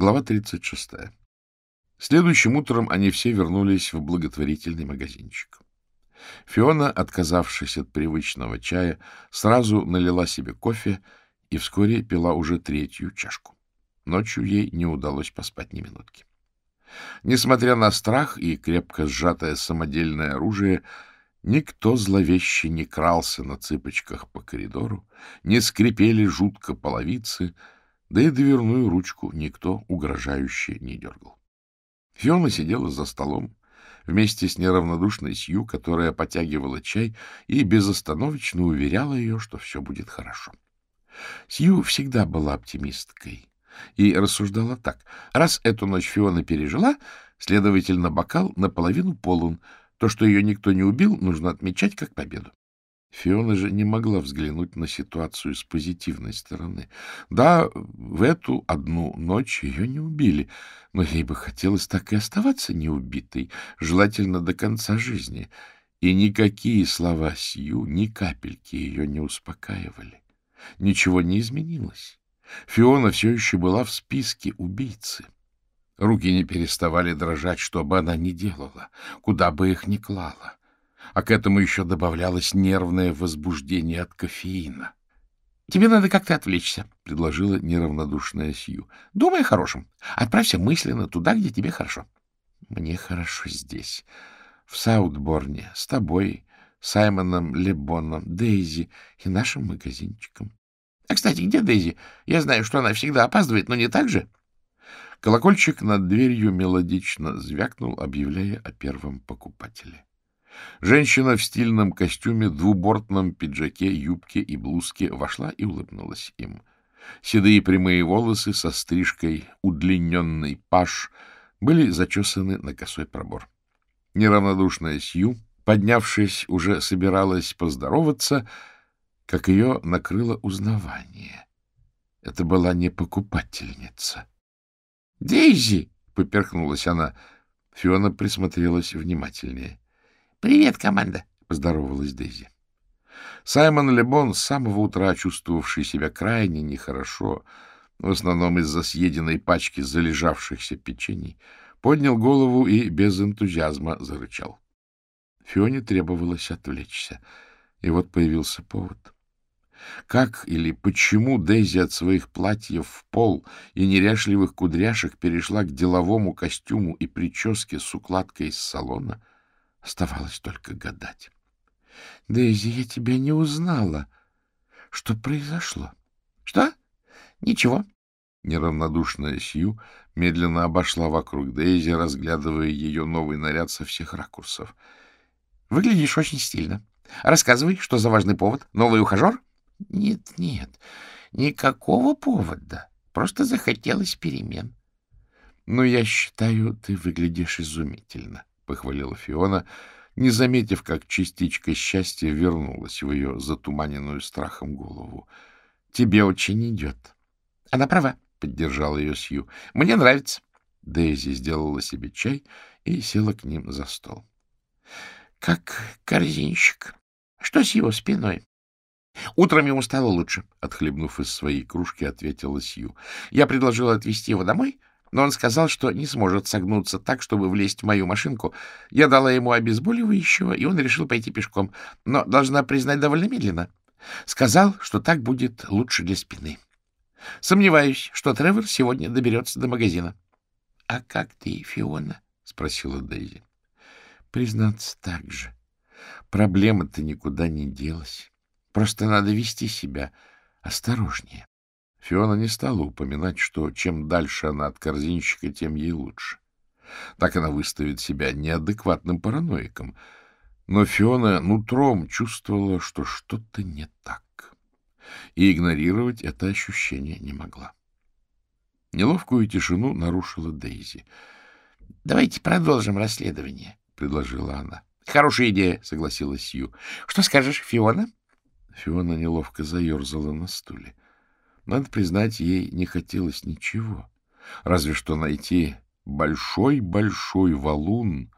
Глава 36. Следующим утром они все вернулись в благотворительный магазинчик. Фиона, отказавшись от привычного чая, сразу налила себе кофе и вскоре пила уже третью чашку. Ночью ей не удалось поспать ни минутки. Несмотря на страх и крепко сжатое самодельное оружие, никто зловеще не крался на цыпочках по коридору, не скрипели жутко половицы, да и дверную ручку никто угрожающе не дергал. Фиона сидела за столом вместе с неравнодушной Сью, которая потягивала чай и безостановочно уверяла ее, что все будет хорошо. Сью всегда была оптимисткой и рассуждала так. Раз эту ночь Фиона пережила, следовательно, бокал наполовину полон. То, что ее никто не убил, нужно отмечать как победу. Фиона же не могла взглянуть на ситуацию с позитивной стороны. Да, в эту одну ночь ее не убили, но ей бы хотелось так и оставаться неубитой, желательно до конца жизни. И никакие слова Сью, ни капельки ее не успокаивали. Ничего не изменилось. Фиона все еще была в списке убийцы. Руки не переставали дрожать, что бы она ни делала, куда бы их ни клала. А к этому еще добавлялось нервное возбуждение от кофеина. — Тебе надо как-то отвлечься, — предложила неравнодушная Сью. — Думай о хорошем. Отправься мысленно туда, где тебе хорошо. — Мне хорошо здесь, в Саутборне, с тобой, Саймоном Лебоном, Дейзи и нашим магазинчиком. А, кстати, где Дейзи? Я знаю, что она всегда опаздывает, но не так же. Колокольчик над дверью мелодично звякнул, объявляя о первом покупателе. Женщина в стильном костюме, двубортном пиджаке, юбке и блузке вошла и улыбнулась им. Седые прямые волосы со стрижкой удлиненный паш были зачесаны на косой пробор. Неравнодушная Сью, поднявшись, уже собиралась поздороваться — как ее накрыло узнавание. Это была не покупательница. «Дейзи!» — поперхнулась она. Фиона присмотрелась внимательнее. «Привет, команда!» — поздоровалась Дейзи. Саймон Лебон, с самого утра чувствовавший себя крайне нехорошо, в основном из-за съеденной пачки залежавшихся печений, поднял голову и без энтузиазма зарычал. Фионе требовалось отвлечься, и вот появился повод — как или почему Дейзи от своих платьев в пол и неряшливых кудряшек перешла к деловому костюму и прическе с укладкой из салона, оставалось только гадать. — Дейзи, я тебя не узнала. Что произошло? — Что? — Ничего. Неравнодушная Сью медленно обошла вокруг Дейзи, разглядывая ее новый наряд со всех ракурсов. — Выглядишь очень стильно. Рассказывай, что за важный повод? Новый ухажер? — нет, нет, никакого повода. Просто захотелось перемен. — Ну, я считаю, ты выглядишь изумительно, — похвалила Фиона, не заметив, как частичка счастья вернулась в ее затуманенную страхом голову. — Тебе очень идет. — Она права, — поддержала ее Сью. — Мне нравится. Дейзи сделала себе чай и села к ним за стол. — Как корзинщик. Что с его спиной? Утром ему стало лучше, — отхлебнув из своей кружки, ответила Сью. Я предложила отвезти его домой, но он сказал, что не сможет согнуться так, чтобы влезть в мою машинку. Я дала ему обезболивающего, и он решил пойти пешком, но, должна признать, довольно медленно. Сказал, что так будет лучше для спины. Сомневаюсь, что Тревор сегодня доберется до магазина. — А как ты, Фиона? — спросила Дейзи. — Признаться, так же. Проблема-то никуда не делась. Просто надо вести себя осторожнее. Фиона не стала упоминать, что чем дальше она от корзинщика, тем ей лучше. Так она выставит себя неадекватным параноиком. Но Фиона нутром чувствовала, что что-то не так. И игнорировать это ощущение не могла. Неловкую тишину нарушила Дейзи. — Давайте продолжим расследование, — предложила она. — Хорошая идея, — согласилась Сью. — Что скажешь, Фиона? — Фиона неловко заерзала на стуле. Надо признать, ей не хотелось ничего, разве что найти большой-большой валун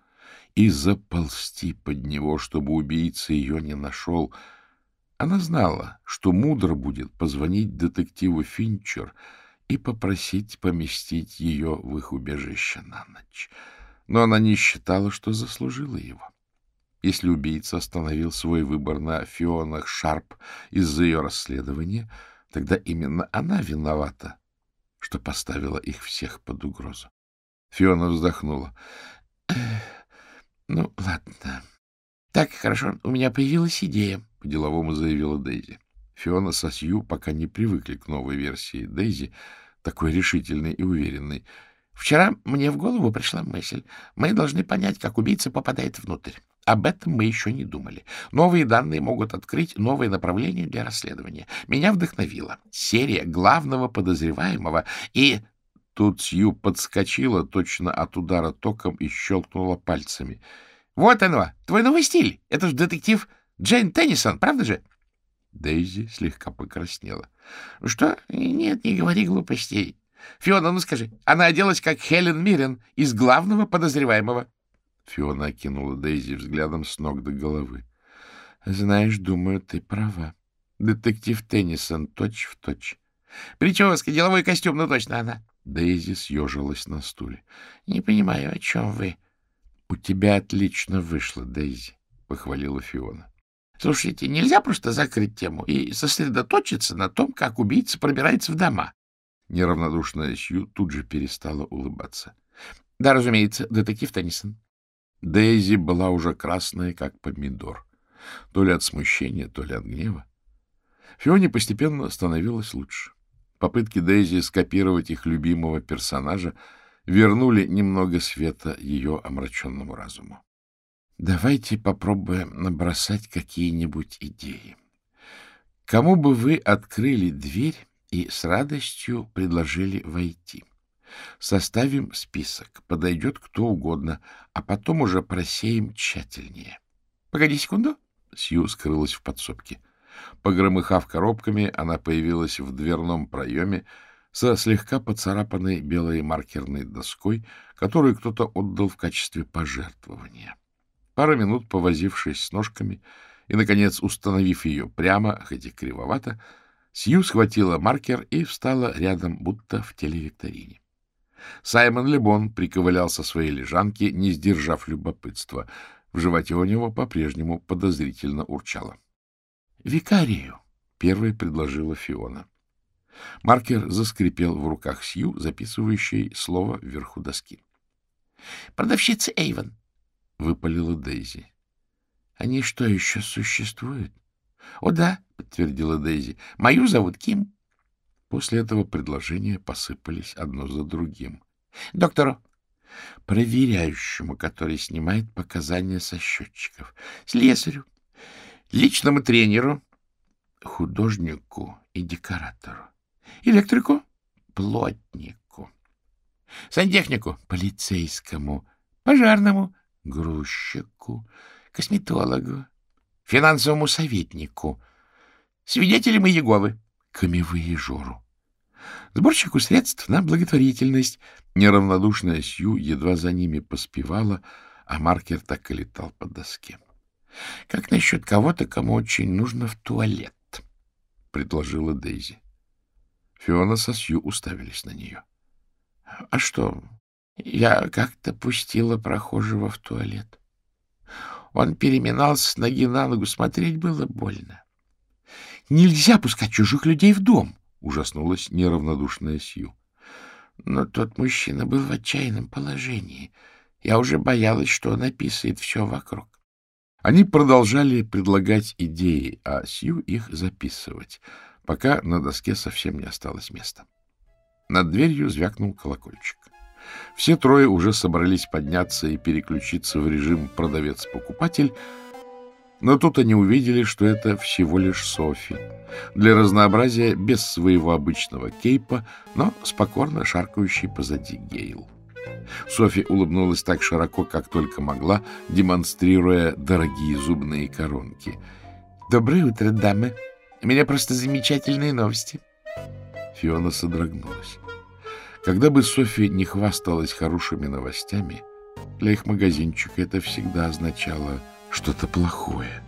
и заползти под него, чтобы убийца ее не нашел. Она знала, что мудро будет позвонить детективу Финчер и попросить поместить ее в их убежище на ночь. Но она не считала, что заслужила его. Если убийца остановил свой выбор на Фионах Шарп из-за ее расследования, тогда именно она виновата, что поставила их всех под угрозу. Фиона вздохнула. — Ну, ладно. — Так, хорошо, у меня появилась идея, — по-деловому заявила Дейзи. Фиона со Сью пока не привыкли к новой версии Дейзи, такой решительной и уверенной. Вчера мне в голову пришла мысль. Мы должны понять, как убийца попадает внутрь. Об этом мы еще не думали. Новые данные могут открыть новые направления для расследования. Меня вдохновила серия главного подозреваемого и... Тут Сью подскочила точно от удара током и щелкнула пальцами. — Вот оно, твой новый стиль. Это же детектив Джейн Теннисон, правда же? Дейзи слегка покраснела. — Что? Нет, не говори глупостей. Фиона, ну скажи, она оделась как Хелен Мирен из главного подозреваемого. Фиона окинула Дейзи взглядом с ног до головы. — Знаешь, думаю, ты права. Детектив Теннисон точь в точь. Прическа, деловой костюм, ну точно она. Дейзи съежилась на стуле. — Не понимаю, о чем вы. — У тебя отлично вышло, Дейзи, — похвалила Фиона. — Слушайте, нельзя просто закрыть тему и сосредоточиться на том, как убийца пробирается в дома. Неравнодушная Сью тут же перестала улыбаться. — Да, разумеется, детектив Теннисон. Дейзи была уже красная, как помидор. То ли от смущения, то ли от гнева. Фионе постепенно становилось лучше. Попытки Дейзи скопировать их любимого персонажа вернули немного света ее омраченному разуму. Давайте попробуем набросать какие-нибудь идеи. Кому бы вы открыли дверь и с радостью предложили войти? Составим список, подойдет кто угодно, а потом уже просеем тщательнее. — Погоди секунду. Сью скрылась в подсобке. Погромыхав коробками, она появилась в дверном проеме со слегка поцарапанной белой маркерной доской, которую кто-то отдал в качестве пожертвования. Пару минут повозившись с ножками и, наконец, установив ее прямо, хоть и кривовато, Сью схватила маркер и встала рядом, будто в телевикторине. Саймон Лебон приковылял со своей лежанки, не сдержав любопытства. В животе у него по-прежнему подозрительно урчало. — Викарию, — первой предложила Фиона. Маркер заскрипел в руках Сью, записывающей слово вверху доски. — Продавщица Эйвен, — выпалила Дейзи. — Они что, еще существуют? — О, да, — подтвердила Дейзи. — Мою зовут Ким. После этого предложения посыпались одно за другим. — Доктору, проверяющему, который снимает показания со счетчиков, слесарю, личному тренеру, художнику и декоратору, электрику, плотнику, сантехнику, полицейскому, пожарному, грузчику, косметологу, финансовому советнику, свидетелям Иеговы, камевоежору, сборщику средств на благотворительность. Неравнодушная Сью едва за ними поспевала, а маркер так и летал по доске. — Как насчет кого-то, кому очень нужно в туалет? — предложила Дейзи. Фиона со Сью уставились на нее. — А что? Я как-то пустила прохожего в туалет. Он переминался с ноги на ногу, смотреть было больно. Нельзя пускать чужих людей в дом, — ужаснулась неравнодушная Сью. Но тот мужчина был в отчаянном положении. Я уже боялась, что он описывает все вокруг. Они продолжали предлагать идеи, а Сью их записывать, пока на доске совсем не осталось места. Над дверью звякнул колокольчик. Все трое уже собрались подняться и переключиться в режим «продавец-покупатель», но тут они увидели, что это всего лишь Софи. Для разнообразия без своего обычного кейпа, но спокойно шаркающий позади Гейл. Софи улыбнулась так широко, как только могла, демонстрируя дорогие зубные коронки. «Доброе утро, дамы! У меня просто замечательные новости!» Фиона содрогнулась. Когда бы Софи не хвасталась хорошими новостями, для их магазинчика это всегда означало что-то плохое.